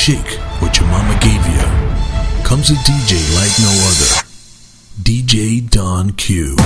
shake what your mama gave you, comes a DJ like no other. DJ Don Q.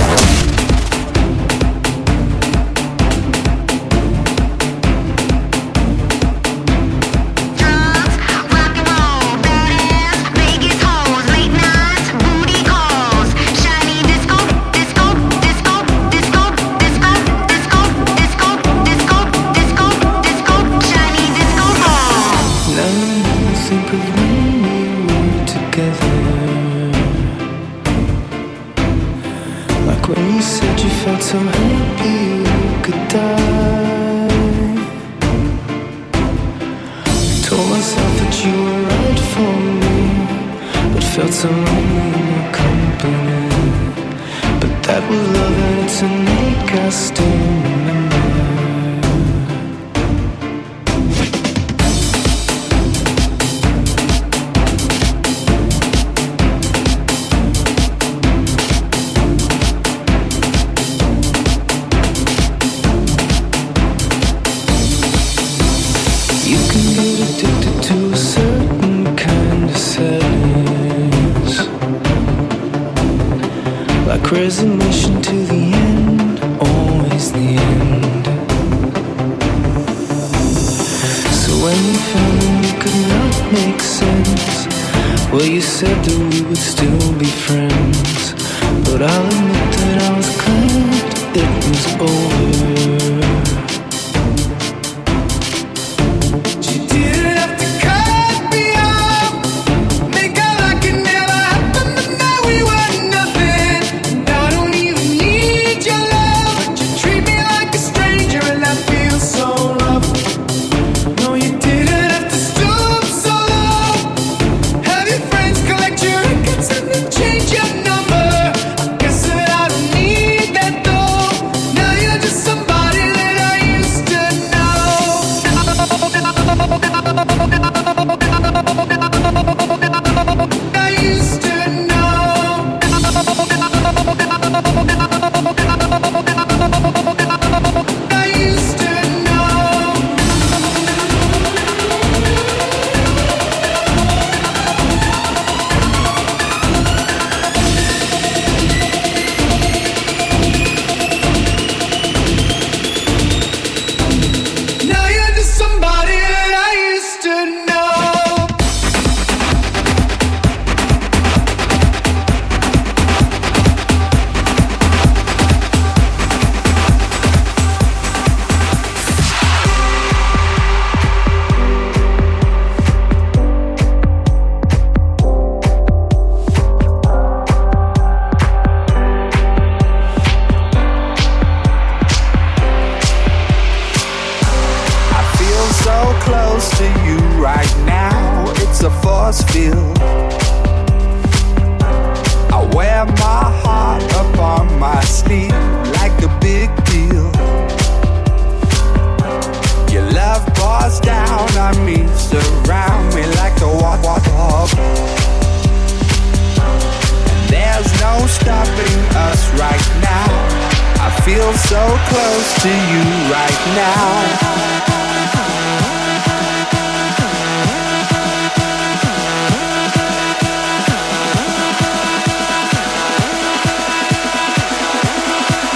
so close to you right now.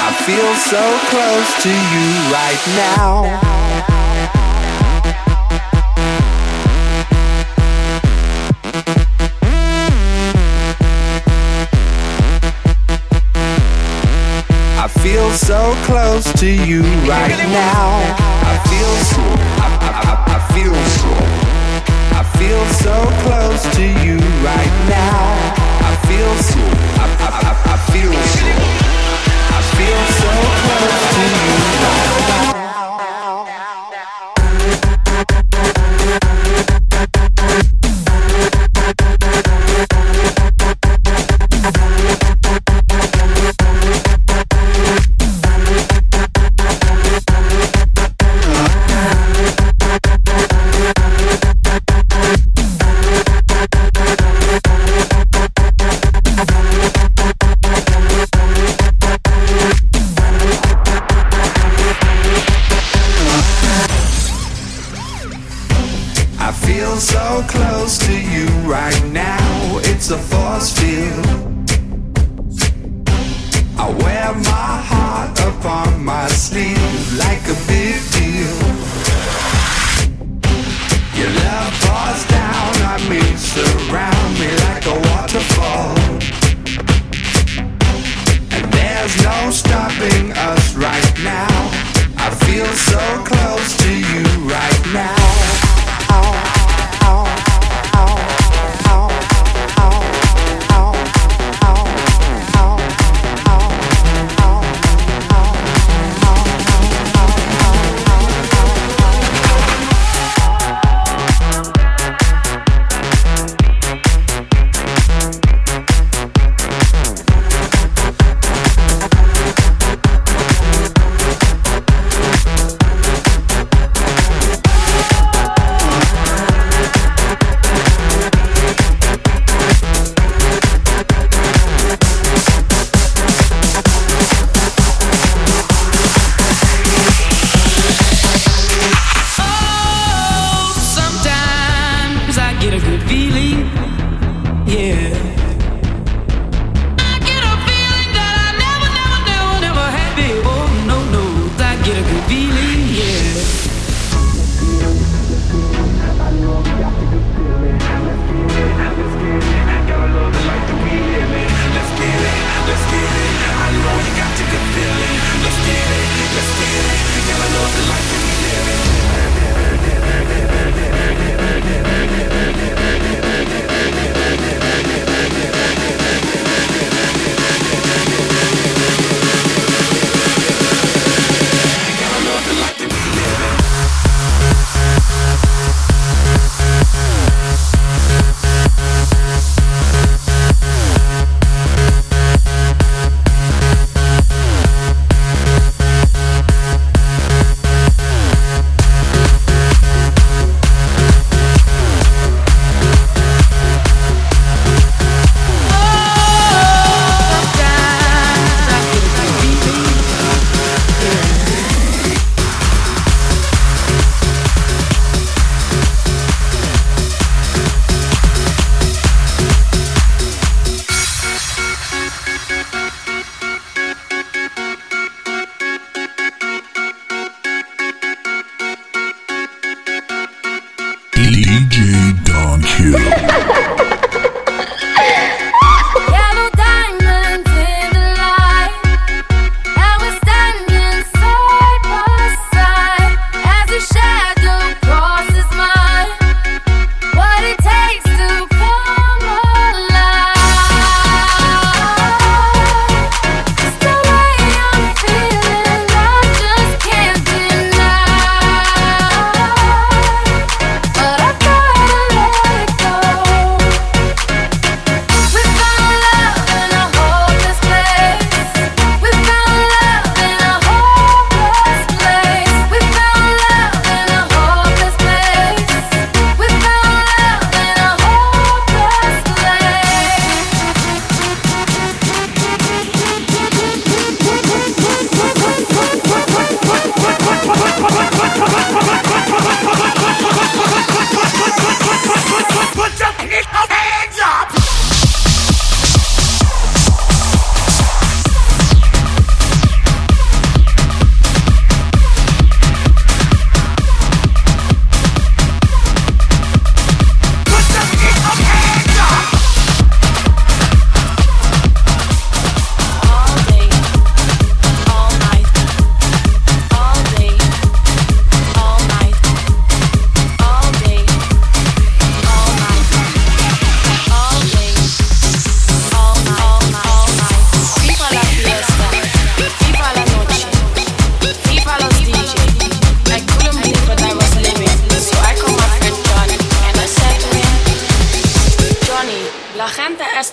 I feel so close to you right now. so close to you right now. I feel so, I, I, I feel so, I feel so close to you right now. I feel so, I, I, I, I feel so, I feel so close to you.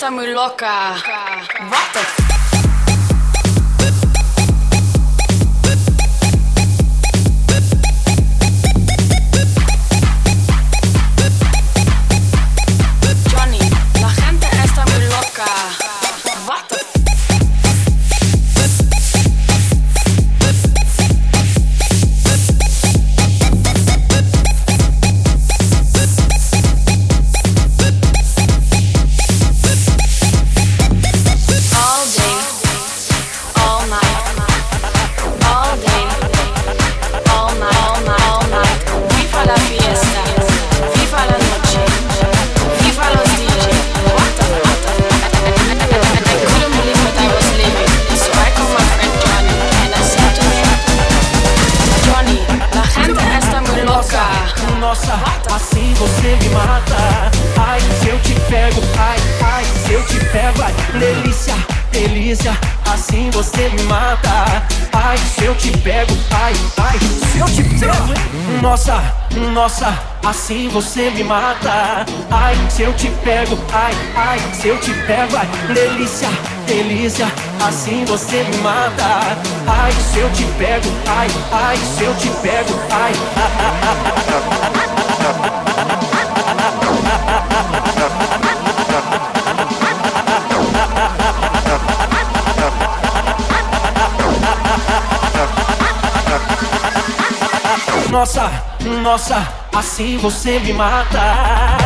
Está muy loca. What the passa, assim você me mata. Ai, se eu te pego, ai, ai, se eu te pego, ai, delícia, delícia, assim você me mata. Ai, se eu te pego, ai, ai, se eu te pego, ai. nossa, nossa, assim você me mata.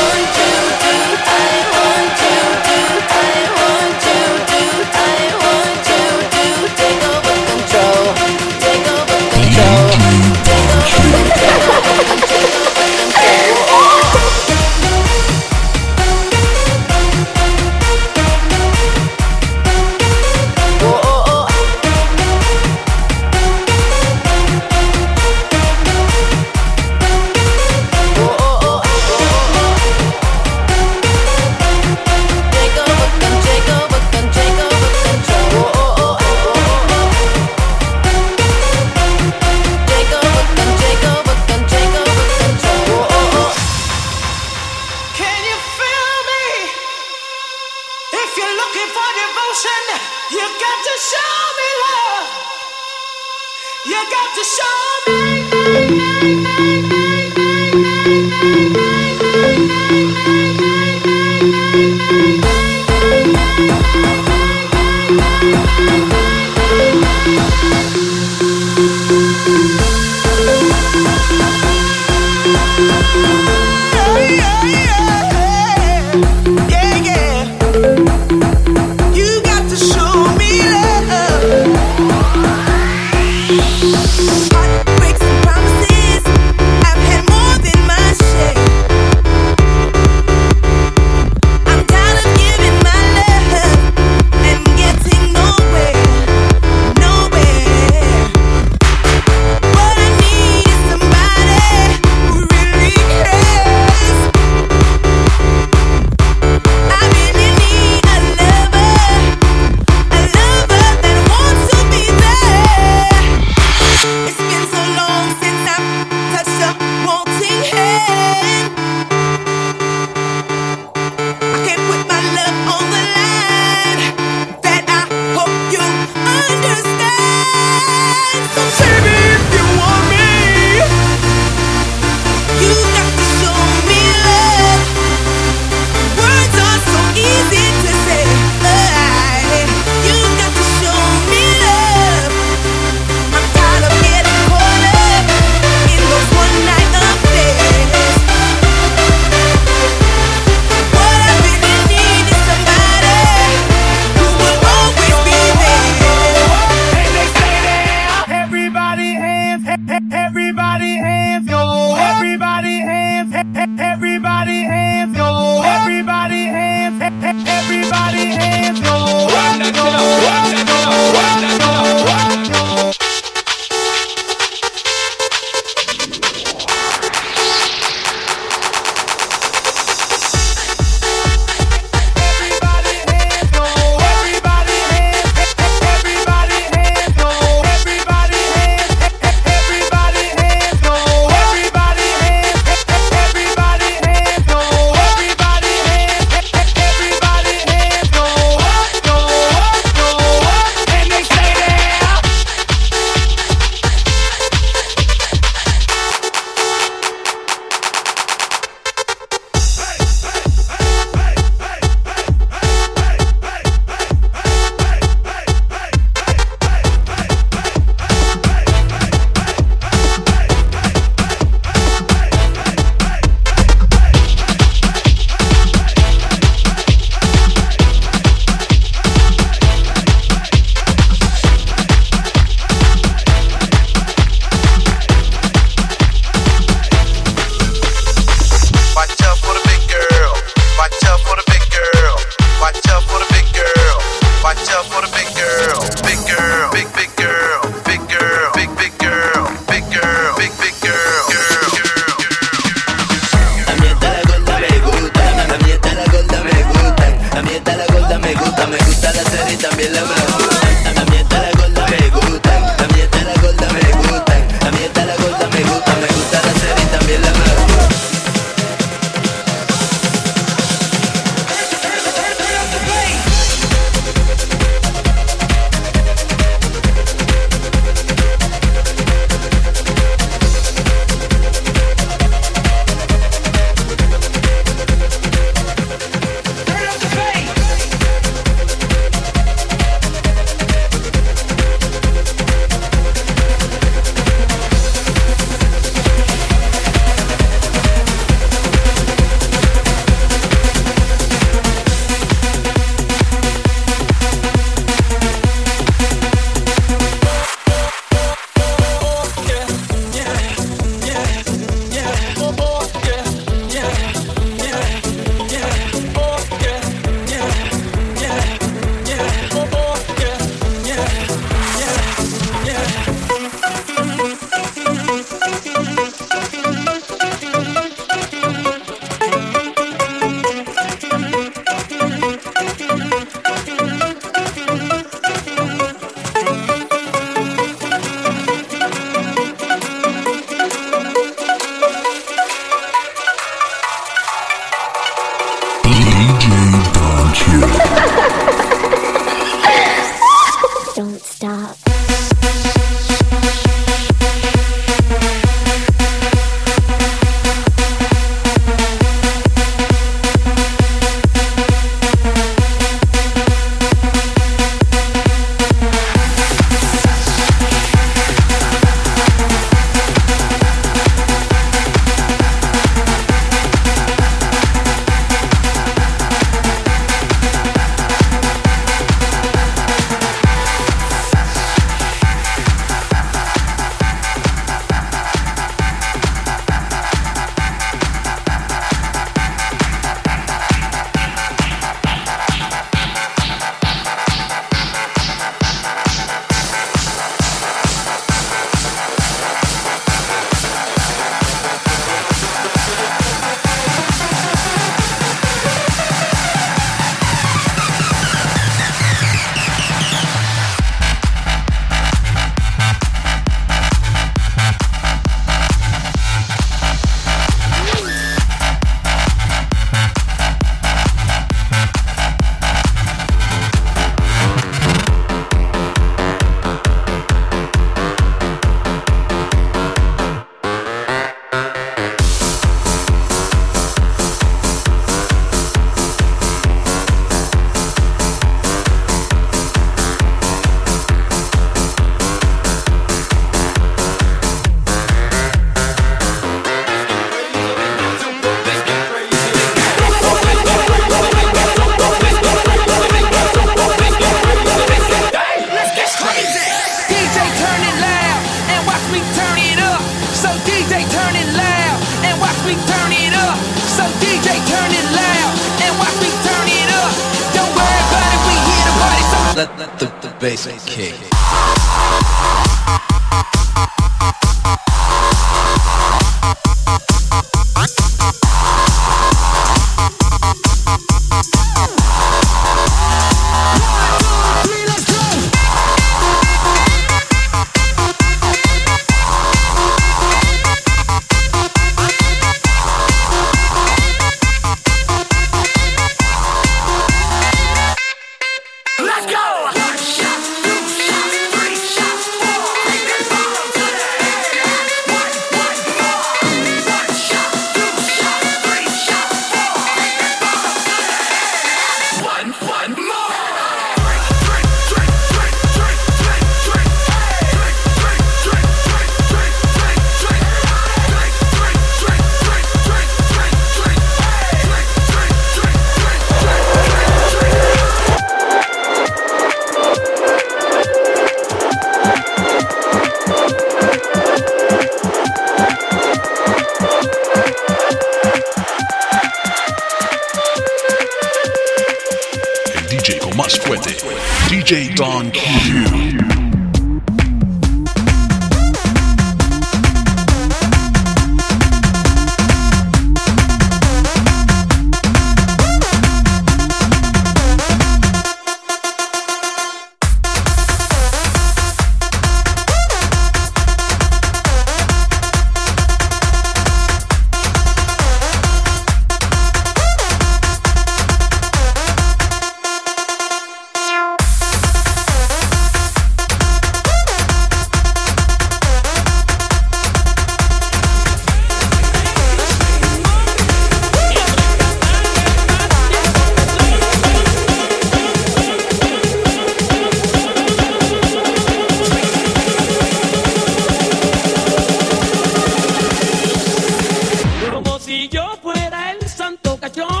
Si yo fuera el santo cachón.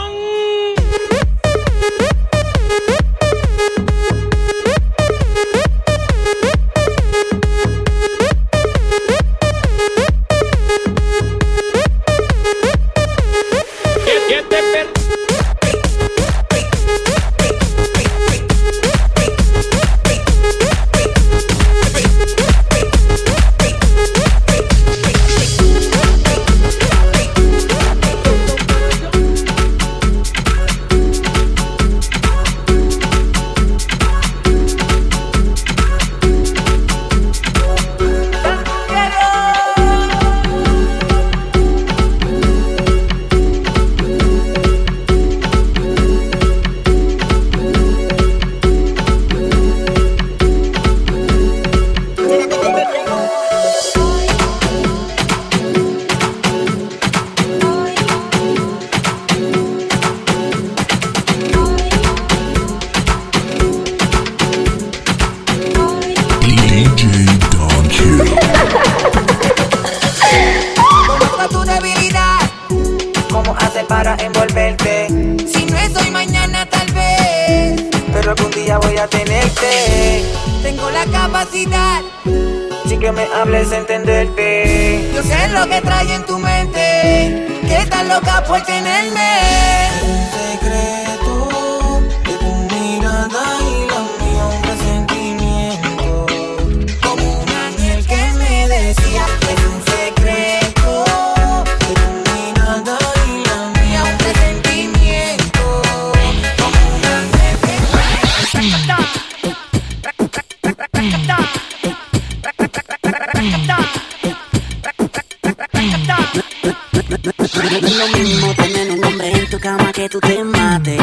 No es lo mismo tener un hombre en tu cama que tú te mates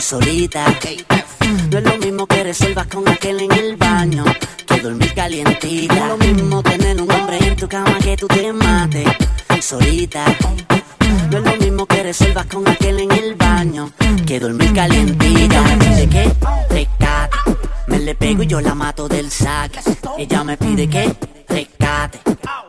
solita. No es lo mismo que resuelvas con aquel en el baño que dormir calientita. No es lo mismo tener un hombre en tu cama que tú te mates solita. No es lo mismo que resuelvas con aquel en el baño que dormir calientita. Me pide que rescate, me le pego y yo la mato del saque. Ella me pide que rescate,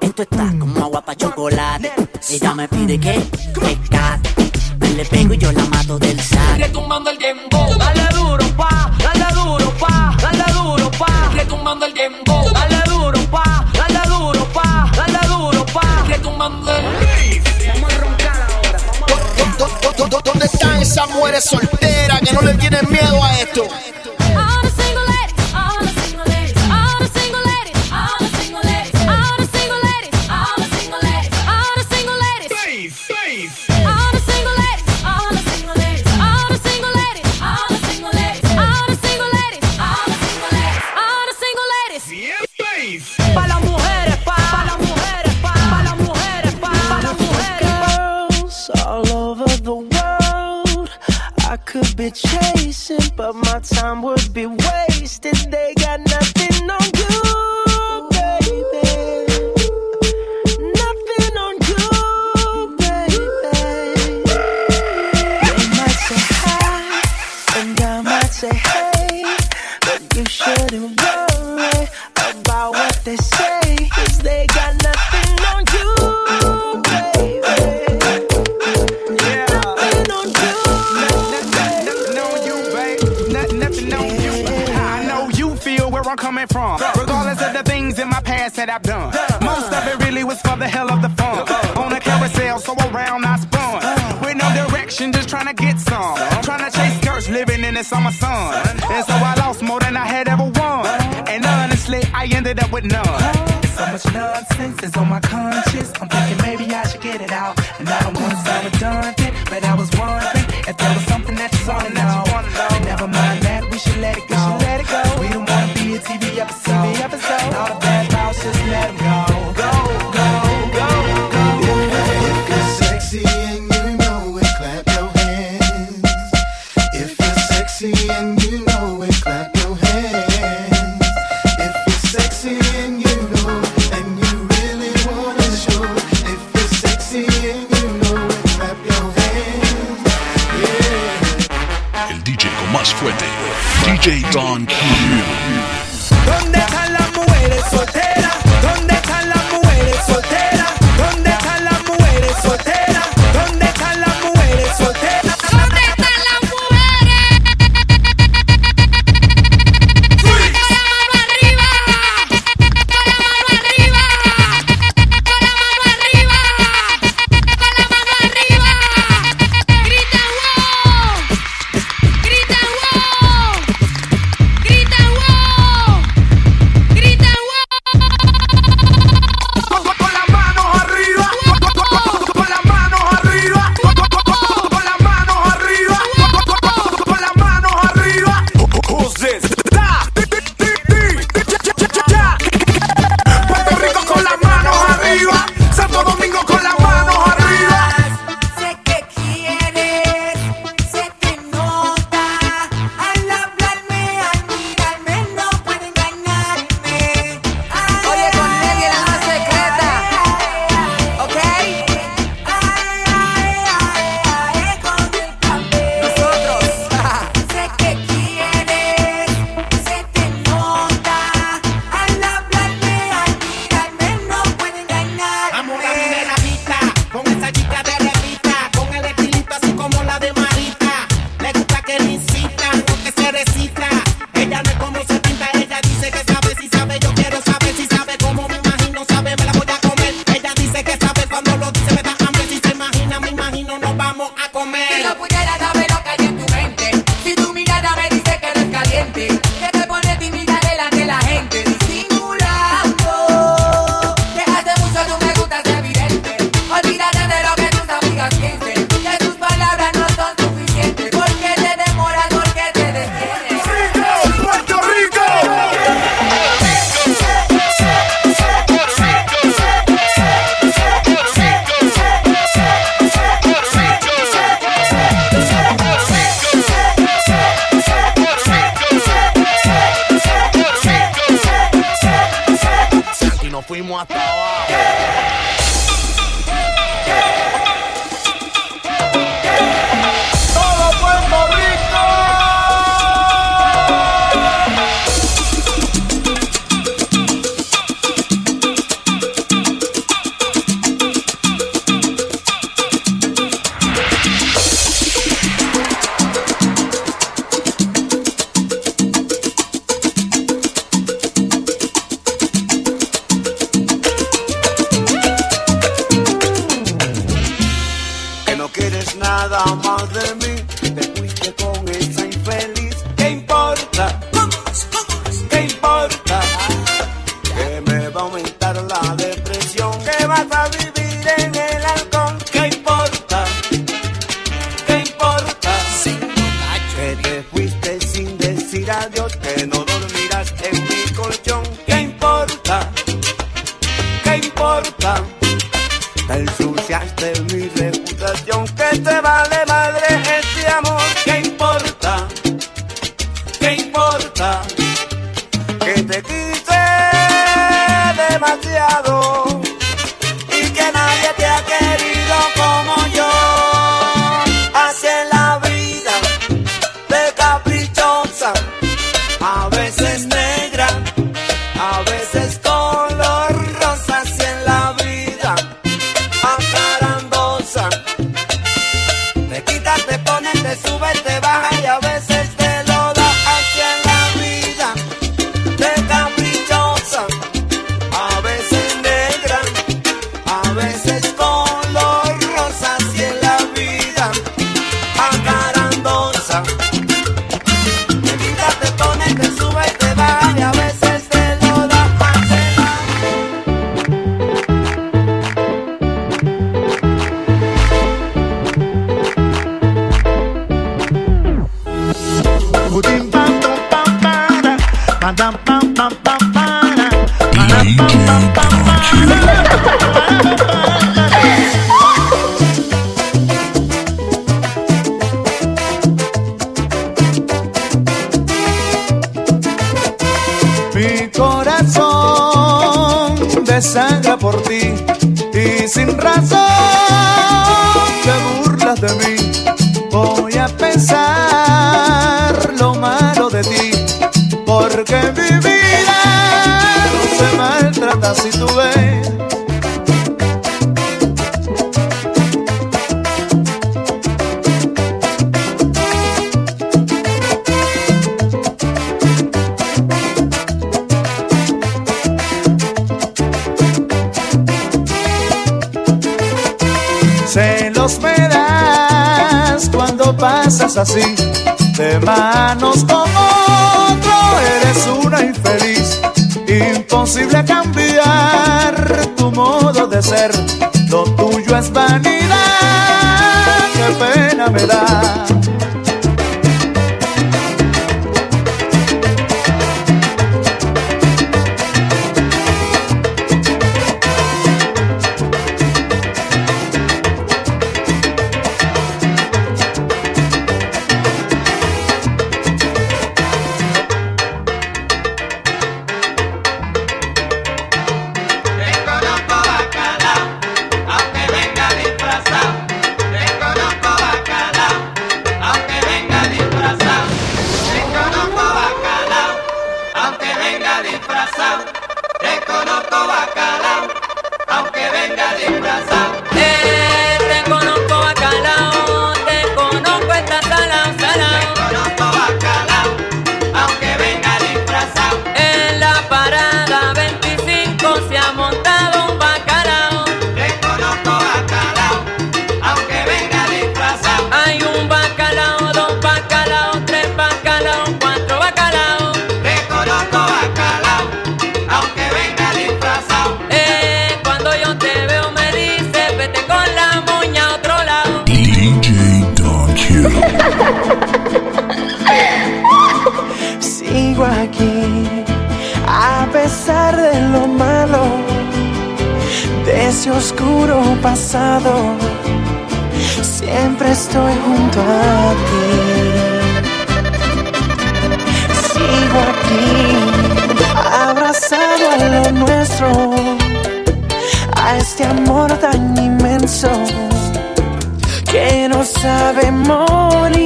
esto está como agua pa' chocolate. Ella me pide que rescate, me le pego y yo la mato del saque. Retumbando el dembow, dale duro pa, dale duro pa, dale duro pa. Retumbando el dembow, dale duro pa, dale duro pa, dale duro pa. Retumbando el Vamos a roncar ahora. ¿Dónde están esas mujeres solteras que no le tienen miedo chasing, but my time would be wasted. They coming from. Regardless of the things in my past that I've done. Most of it really was for the hell of the fun. On a carousel, so around I spun. Uh. With no direction, just trying to get some. Trying to chase skirts, living in the summer sun. And so I lost more than I had ever won. And honestly, I ended up with none. So much nonsense is on my conscience. I'm thinking maybe I should get it out. And I don't want to sound redundant, but I was wondering if there was something that you wanna nada más de mí, te fuiste con ella. Sin razón te burlas de mí. Voy a pensar lo malo de ti, porque mi vida no se maltrata si tú ves. Así, de manos con otro, eres una infeliz. Imposible cambiar tu modo de ser, lo tuyo es vanidad, qué pena me da. Ese oscuro pasado. Siempre estoy junto a ti. Sigo aquí, abrazado a lo nuestro, a este amor tan inmenso que no sabe morir.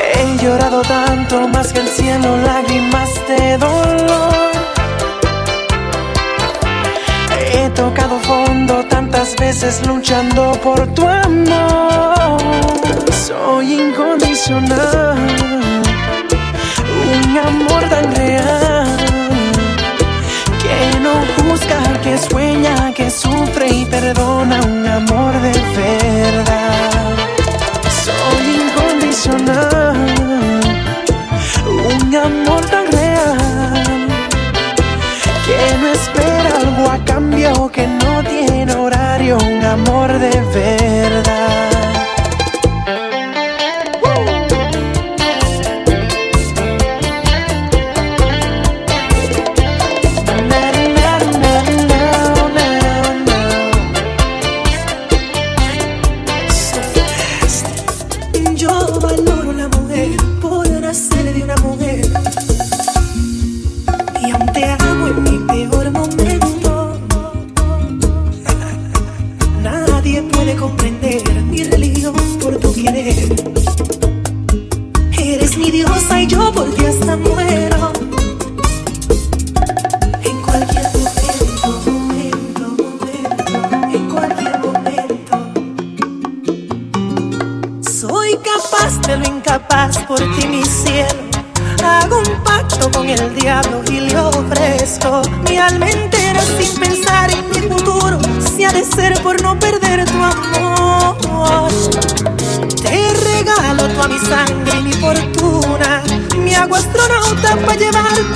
He llorado tanto más que el cielo, lágrimas de dolor. Luchando por tu amor. Soy incondicional, un amor tan real que no juzga, que sueña, que sufre y perdona, un amor de verdad. Soy incondicional, un amor tan real que no espera algo a cambio, que no tiene horario, un amor de verdad. Mi diosa y yo ti hasta muero. everybody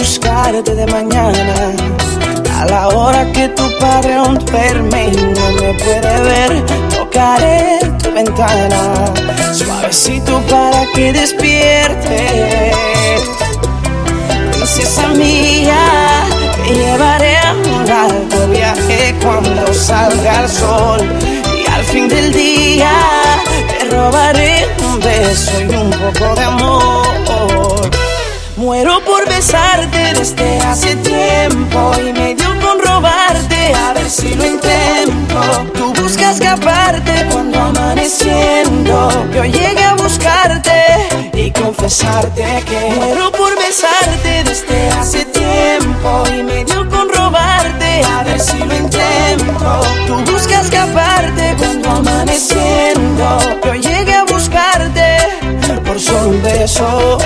buscarte de mañana a la hora que tu padre aún duerme y no me puede ver. Tocaré tu ventana suavecito para que despierte. Princesa mía, te llevaré a un largo viaje cuando salga el sol y al fin del día te robaré un beso y un poco de amor. Muero por besarte desde hace tiempo y me dio con robarte a ver si lo intento. Tú buscas escaparte cuando amaneciendo yo llegué a buscarte y confesarte que muero por besarte desde hace tiempo y me dio con robarte a ver si lo intento. Tú buscas escaparte cuando amaneciendo yo llegué a buscarte por solo un beso.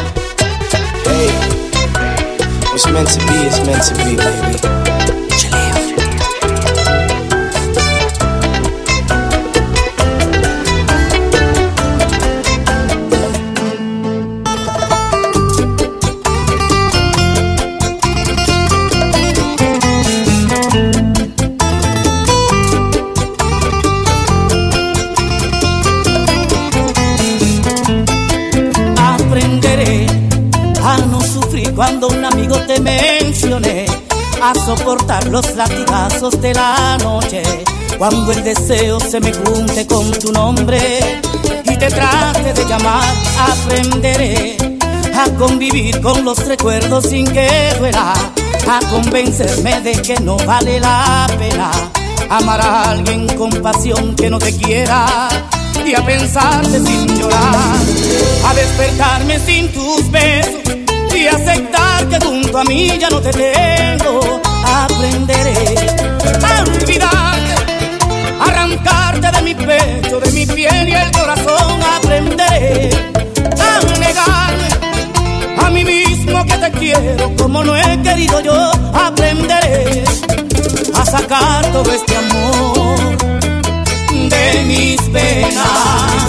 Hey, it's meant to be, it's meant to be, baby. A soportar los latigazos de la noche, cuando el deseo se me junte con tu nombre y te trate de llamar. Aprenderé a convivir con los recuerdos sin que duela, a convencerme de que no vale la pena amar a alguien con pasión que no te quiera y a pensarte sin llorar, a despertarme sin tus besos y aceptar que junto a mí ya no te tengo. Quiero como no he querido yo. Aprenderé a sacar todo este amor de mis penas.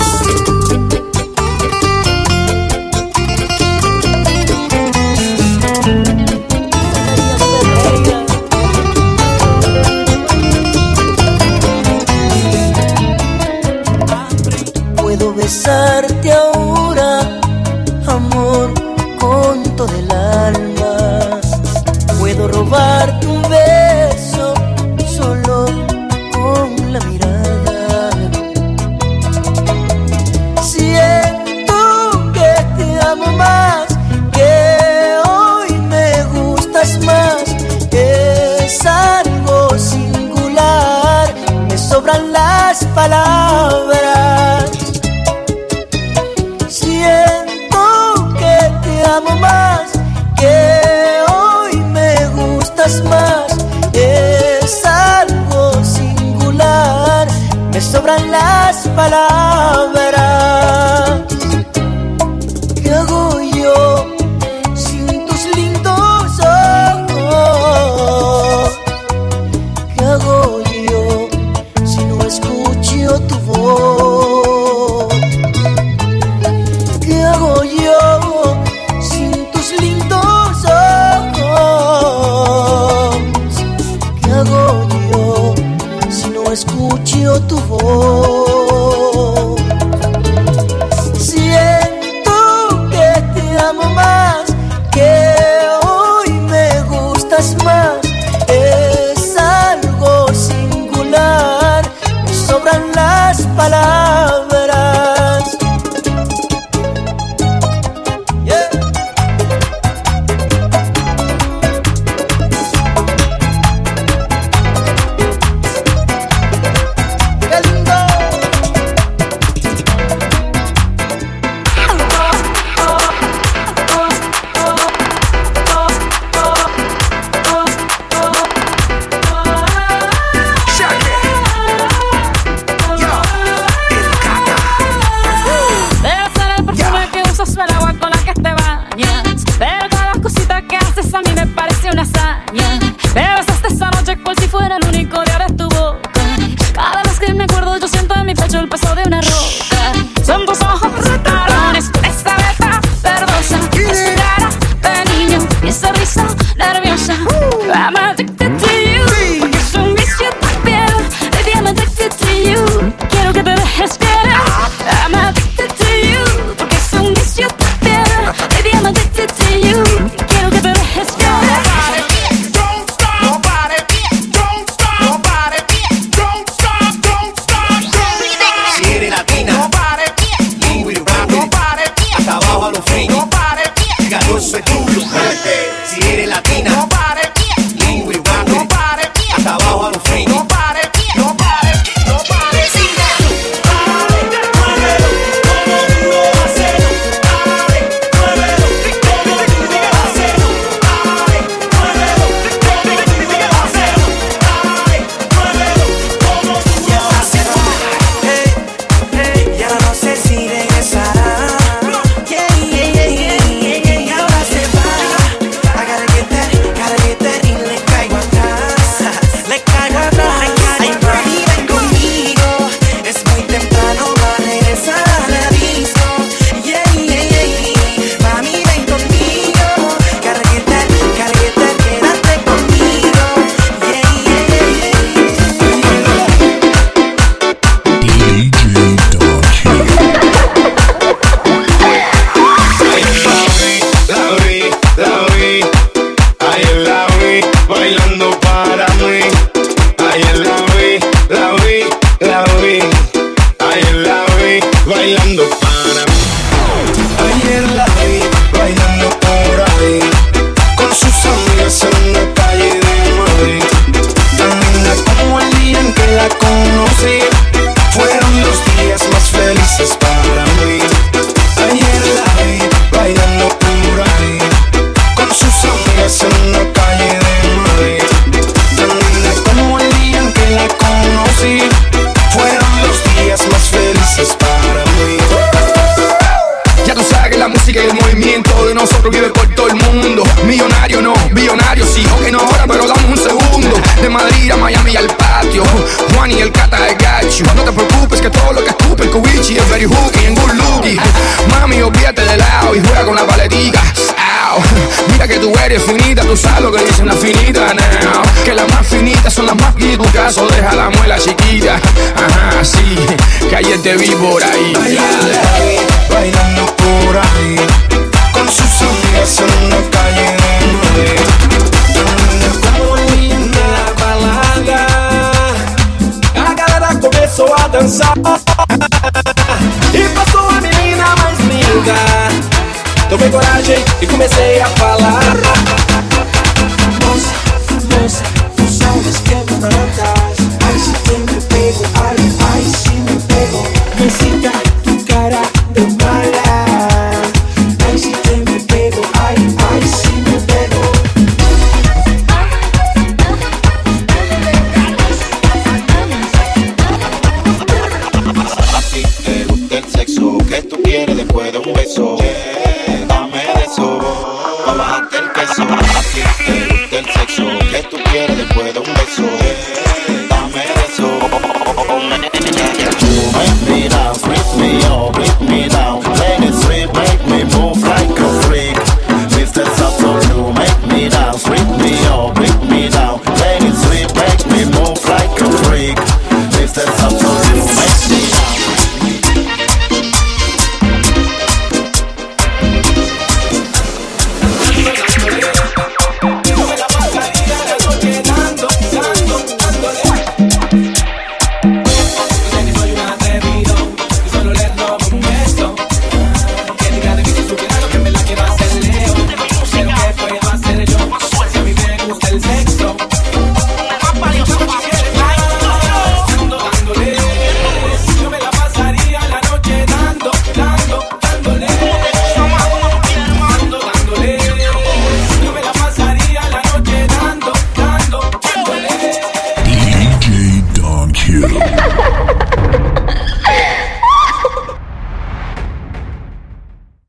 Yo si